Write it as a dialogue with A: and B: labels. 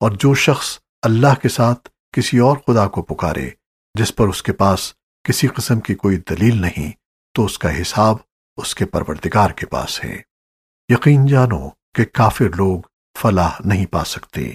A: اور جو شخص اللہ کے ساتھ کسی اور خدا کو پکارے، جس پر اس کے پاس کسی قسم کی کوئی دلیل نہیں، تو اس کا حساب اس کے پروردگار کے پاس ہے۔ یقین جانو کہ کافر لوگ فلاح نہیں پا سکتے۔